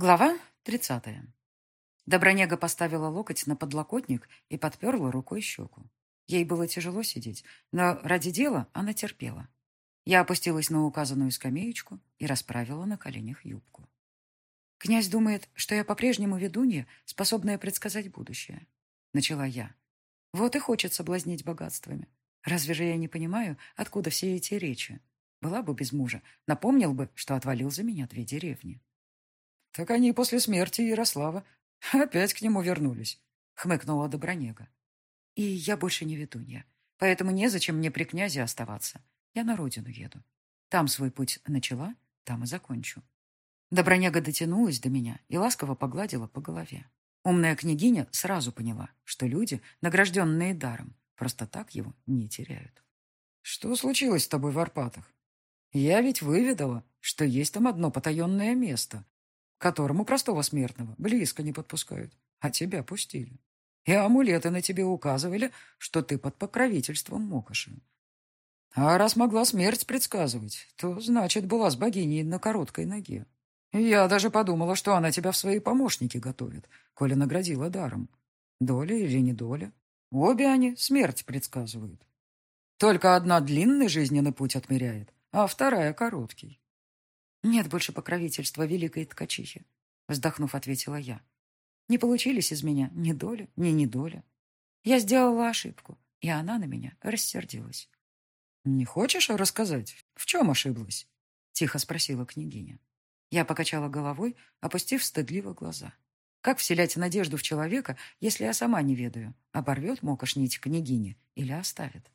Глава тридцатая. Добронега поставила локоть на подлокотник и подперла рукой щеку. Ей было тяжело сидеть, но ради дела она терпела. Я опустилась на указанную скамеечку и расправила на коленях юбку. «Князь думает, что я по-прежнему ведунья, способная предсказать будущее», — начала я. «Вот и хочет соблазнить богатствами. Разве же я не понимаю, откуда все эти речи? Была бы без мужа, напомнил бы, что отвалил за меня две деревни». Так они после смерти Ярослава опять к нему вернулись, хмыкнула Добронега. И я больше не ведунья, поэтому незачем мне при князе оставаться. Я на родину еду. Там свой путь начала, там и закончу. Добронега дотянулась до меня и ласково погладила по голове. Умная княгиня сразу поняла, что люди, награжденные даром, просто так его не теряют. «Что случилось с тобой в Арпатах? Я ведь выведала, что есть там одно потаенное место, которому простого смертного близко не подпускают, а тебя пустили. И амулеты на тебе указывали, что ты под покровительством Мокоши. А раз могла смерть предсказывать, то, значит, была с богиней на короткой ноге. Я даже подумала, что она тебя в свои помощники готовит, коли наградила даром. Доля или не доля. Обе они смерть предсказывают. Только одна длинный жизненный путь отмеряет, а вторая короткий. «Нет больше покровительства великой ткачихи», — вздохнув, ответила я. «Не получились из меня ни доля, ни недоля. Я сделала ошибку, и она на меня рассердилась». «Не хочешь рассказать, в чем ошиблась?» — тихо спросила княгиня. Я покачала головой, опустив стыдливо глаза. Как вселять надежду в человека, если я сама не ведаю, оборвет мокош нить княгини или оставит?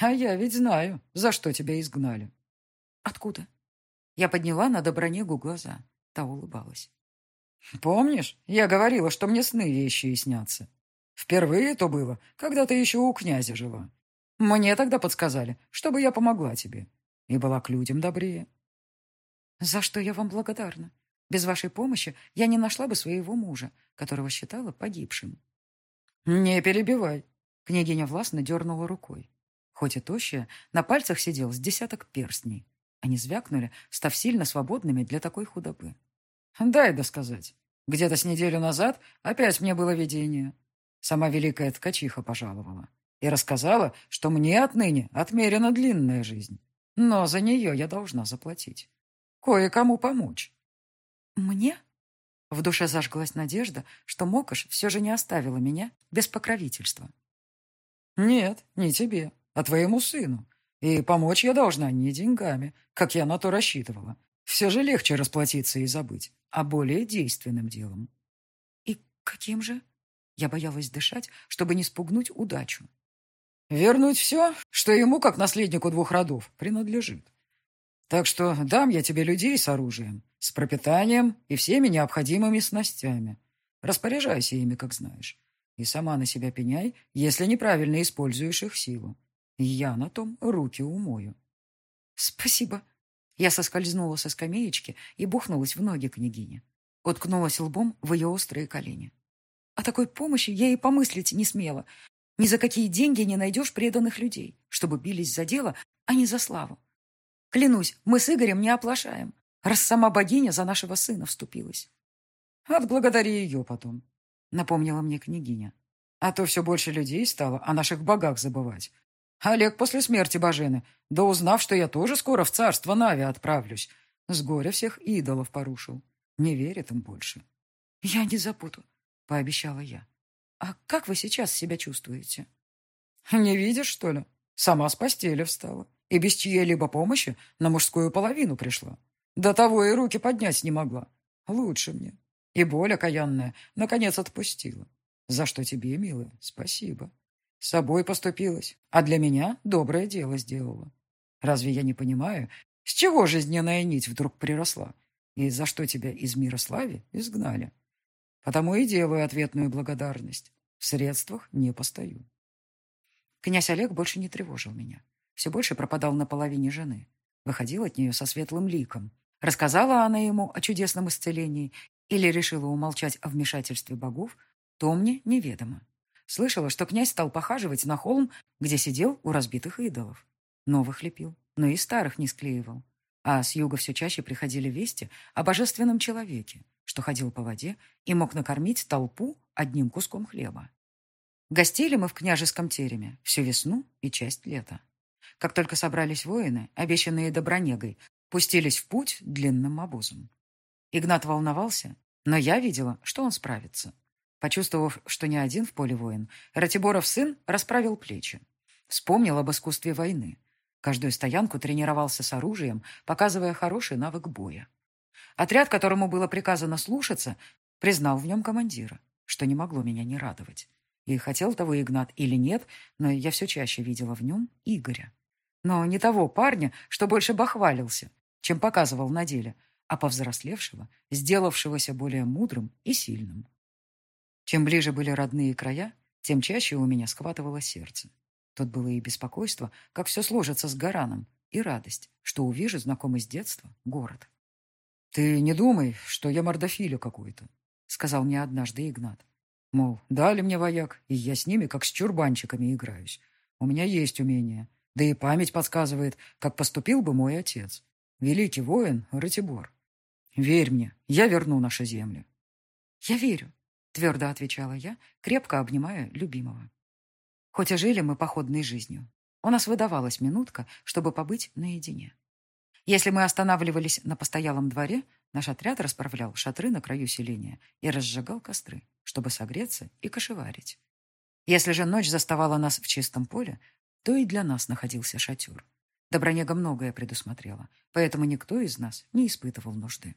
А я ведь знаю, за что тебя изгнали. Откуда? Я подняла на Добронегу глаза. Та улыбалась. «Помнишь, я говорила, что мне сны вещи и снятся? Впервые это было, когда ты еще у князя жила. Мне тогда подсказали, чтобы я помогла тебе. И была к людям добрее». «За что я вам благодарна? Без вашей помощи я не нашла бы своего мужа, которого считала погибшим». «Не перебивай», — княгиня властно дернула рукой. Хоть и тощая, на пальцах сидел с десяток перстней. Они звякнули, став сильно свободными для такой худобы. «Дай досказать. Где-то с неделю назад опять мне было видение. Сама великая ткачиха пожаловала и рассказала, что мне отныне отмерена длинная жизнь, но за нее я должна заплатить. Кое-кому помочь». «Мне?» В душе зажглась надежда, что Мокош все же не оставила меня без покровительства. «Нет, не тебе, а твоему сыну. И помочь я должна не деньгами, как я на то рассчитывала. Все же легче расплатиться и забыть, а более действенным делом. И каким же? Я боялась дышать, чтобы не спугнуть удачу. Вернуть все, что ему, как наследнику двух родов, принадлежит. Так что дам я тебе людей с оружием, с пропитанием и всеми необходимыми снастями. Распоряжайся ими, как знаешь. И сама на себя пеняй, если неправильно используешь их силу. Я на том руки умою. Спасибо. Я соскользнула со скамеечки и бухнулась в ноги княгини. Уткнулась лбом в ее острые колени. О такой помощи я и помыслить не смела. Ни за какие деньги не найдешь преданных людей, чтобы бились за дело, а не за славу. Клянусь, мы с Игорем не оплошаем, раз сама богиня за нашего сына вступилась. Отблагодари ее потом, напомнила мне княгиня. А то все больше людей стало о наших богах забывать. Олег после смерти Бажены, да узнав, что я тоже скоро в царство Нави отправлюсь, с горя всех идолов порушил. Не верит им больше. «Я не забуду», — пообещала я. «А как вы сейчас себя чувствуете?» «Не видишь, что ли? Сама с постели встала. И без чьей-либо помощи на мужскую половину пришла. До того и руки поднять не могла. Лучше мне. И боль окаянная, наконец, отпустила. За что тебе, милая, спасибо». С собой поступилась, а для меня доброе дело сделала. Разве я не понимаю, с чего жизненная нить вдруг приросла? И за что тебя из мира слави изгнали? Потому и делаю ответную благодарность. В средствах не постою. Князь Олег больше не тревожил меня. Все больше пропадал на половине жены. Выходил от нее со светлым ликом. Рассказала она ему о чудесном исцелении или решила умолчать о вмешательстве богов, то мне неведомо. Слышала, что князь стал похаживать на холм, где сидел у разбитых идолов. Новых лепил, но и старых не склеивал. А с юга все чаще приходили вести о божественном человеке, что ходил по воде и мог накормить толпу одним куском хлеба. Гостили мы в княжеском тереме всю весну и часть лета. Как только собрались воины, обещанные Добронегой, пустились в путь длинным обозом. Игнат волновался, но я видела, что он справится. Почувствовав, что не один в поле воин, Ратиборов сын расправил плечи. Вспомнил об искусстве войны. Каждую стоянку тренировался с оружием, показывая хороший навык боя. Отряд, которому было приказано слушаться, признал в нем командира, что не могло меня не радовать. И хотел того Игнат или нет, но я все чаще видела в нем Игоря. Но не того парня, что больше бахвалился, чем показывал на деле, а повзрослевшего, сделавшегося более мудрым и сильным. Чем ближе были родные края, тем чаще у меня схватывало сердце. Тут было и беспокойство, как все сложится с Гараном, и радость, что увижу знакомый с детства город. «Ты не думай, что я мордофиля какой-то», — сказал мне однажды Игнат. Мол, дали мне вояк, и я с ними как с чурбанчиками играюсь. У меня есть умение, да и память подсказывает, как поступил бы мой отец. Великий воин Ратибор. Верь мне, я верну наши земли. Я верю, твердо отвечала я, крепко обнимая любимого. Хоть и жили мы походной жизнью, у нас выдавалась минутка, чтобы побыть наедине. Если мы останавливались на постоялом дворе, наш отряд расправлял шатры на краю селения и разжигал костры, чтобы согреться и кошеварить. Если же ночь заставала нас в чистом поле, то и для нас находился шатер. Добронега многое предусмотрела, поэтому никто из нас не испытывал нужды.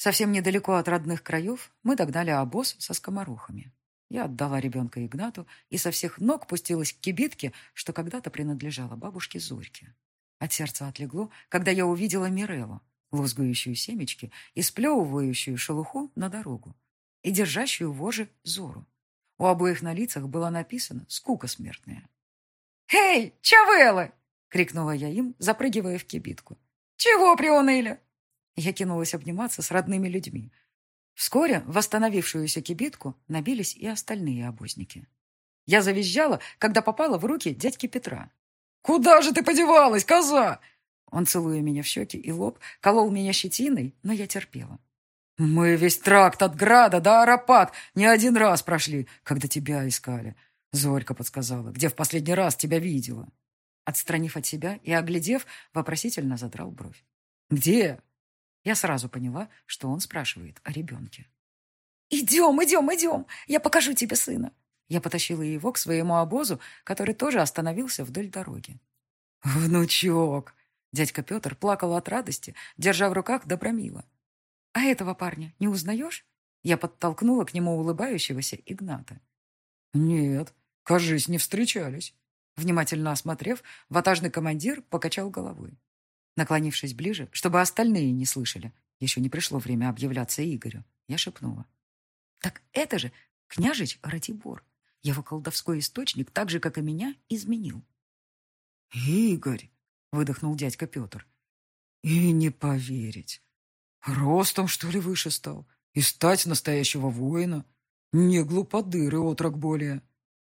Совсем недалеко от родных краев мы догнали обоз со скоморохами. Я отдала ребенка Игнату и со всех ног пустилась к кибитке, что когда-то принадлежала бабушке Зорьке. От сердца отлегло, когда я увидела Миреллу, лузгающую семечки и сплевывающую шелуху на дорогу, и держащую вожи Зору. У обоих на лицах было написано «Скука смертная». «Эй, чавелы!» — крикнула я им, запрыгивая в кибитку. «Чего приуныли?» Я кинулась обниматься с родными людьми. Вскоре в восстановившуюся кибитку набились и остальные обозники. Я завизжала, когда попала в руки дядьки Петра. «Куда же ты подевалась, коза?» Он, целуя меня в щеки и лоб, колол меня щетиной, но я терпела. «Мы весь тракт от Града до Арапат не один раз прошли, когда тебя искали», — Зорька подсказала, «где в последний раз тебя видела». Отстранив от себя и оглядев, вопросительно задрал бровь. «Где?» Я сразу поняла, что он спрашивает о ребенке. «Идем, идем, идем! Я покажу тебе сына!» Я потащила его к своему обозу, который тоже остановился вдоль дороги. «Внучок!» Дядька Петр плакал от радости, держа в руках Добромила. «А этого парня не узнаешь?» Я подтолкнула к нему улыбающегося Игната. «Нет, кажись, не встречались». Внимательно осмотрев, ватажный командир покачал головой. Наклонившись ближе, чтобы остальные не слышали, еще не пришло время объявляться Игорю, я шепнула. «Так это же княжич Ратибор. Его колдовской источник, так же, как и меня, изменил. «Игорь!» — выдохнул дядька Петр. «И не поверить. Ростом, что ли, выше стал? И стать настоящего воина? Не глуподыры, отрок более».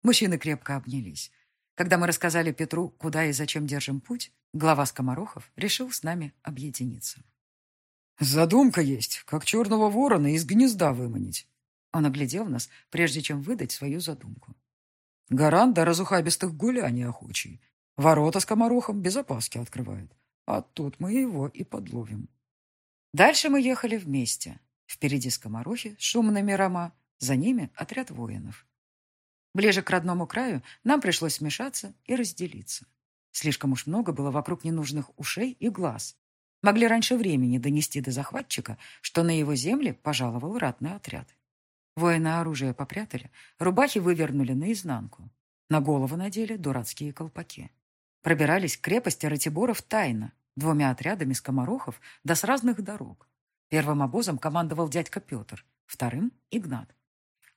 Мужчины крепко обнялись. Когда мы рассказали Петру, куда и зачем держим путь, глава скоморохов решил с нами объединиться. «Задумка есть, как черного ворона из гнезда выманить», он оглядел нас, прежде чем выдать свою задумку. Гарант до разухабистых гуляний охочий. Ворота с комарохом без опаски открывает. А тут мы его и подловим. Дальше мы ехали вместе. Впереди скоморохи с шумными рома, за ними отряд воинов. Ближе к родному краю нам пришлось смешаться и разделиться. Слишком уж много было вокруг ненужных ушей и глаз. Могли раньше времени донести до захватчика, что на его земли пожаловал ратный отряд. Воины оружие попрятали, рубахи вывернули наизнанку. На голову надели дурацкие колпаки. Пробирались к крепости Ратиборов тайно, двумя отрядами скоморохов да с разных дорог. Первым обозом командовал дядька Петр, вторым — Игнат.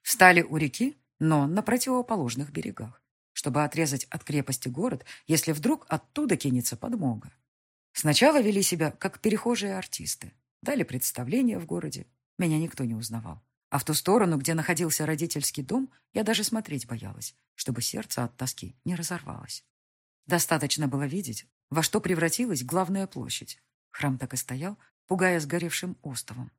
Встали у реки, но на противоположных берегах, чтобы отрезать от крепости город, если вдруг оттуда кинется подмога. Сначала вели себя, как перехожие артисты. Дали представление в городе. Меня никто не узнавал. А в ту сторону, где находился родительский дом, я даже смотреть боялась, чтобы сердце от тоски не разорвалось. Достаточно было видеть, во что превратилась главная площадь. Храм так и стоял, пугая сгоревшим остовом.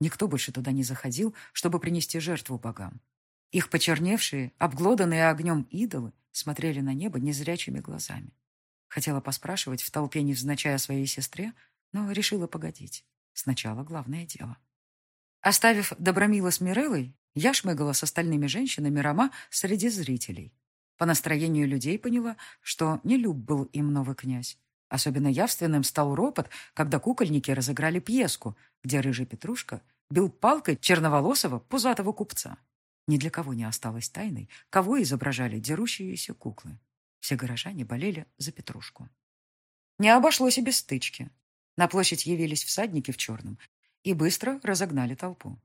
Никто больше туда не заходил, чтобы принести жертву богам. Их почерневшие, обглоданные огнем идолы смотрели на небо незрячими глазами. Хотела поспрашивать в толпе, невзначай о своей сестре, но решила погодить. Сначала главное дело. Оставив Добромила с Миреллой, я шмыгала с остальными женщинами Рома среди зрителей. По настроению людей поняла, что не люб был им новый князь. Особенно явственным стал ропот, когда кукольники разыграли пьеску, где рыжий Петрушка бил палкой черноволосого пузатого купца. Ни для кого не осталось тайной, кого изображали дерущиеся куклы. Все горожане болели за Петрушку. Не обошлось и без стычки. На площадь явились всадники в черном и быстро разогнали толпу.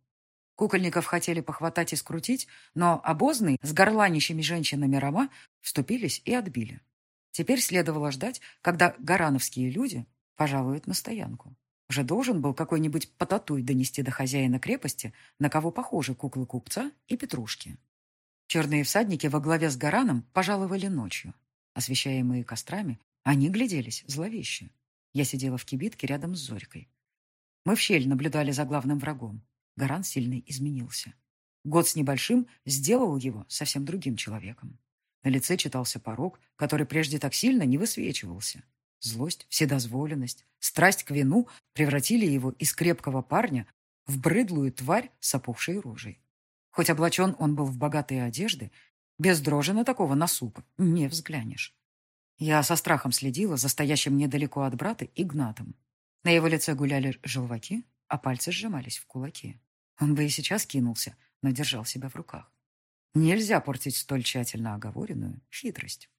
Кукольников хотели похватать и скрутить, но обозные с горланищими женщинами Рома вступились и отбили. Теперь следовало ждать, когда горановские люди пожалуют на стоянку. Уже должен был какой-нибудь потатуй донести до хозяина крепости, на кого похожи куклы купца и петрушки. Черные всадники во главе с Гараном пожаловали ночью. Освещаемые кострами, они гляделись зловеще. Я сидела в кибитке рядом с Зорькой. Мы в щель наблюдали за главным врагом. Гаран сильно изменился. Год с небольшим сделал его совсем другим человеком. На лице читался порог, который прежде так сильно не высвечивался. Злость, вседозволенность, страсть к вину превратили его из крепкого парня в брыдлую тварь с опухшей рожей. Хоть облачен он был в богатые одежды, без дрожи на такого на суп не взглянешь. Я со страхом следила за стоящим недалеко от брата Игнатом. На его лице гуляли желваки, а пальцы сжимались в кулаки. Он бы и сейчас кинулся, но держал себя в руках. Нельзя портить столь тщательно оговоренную хитрость.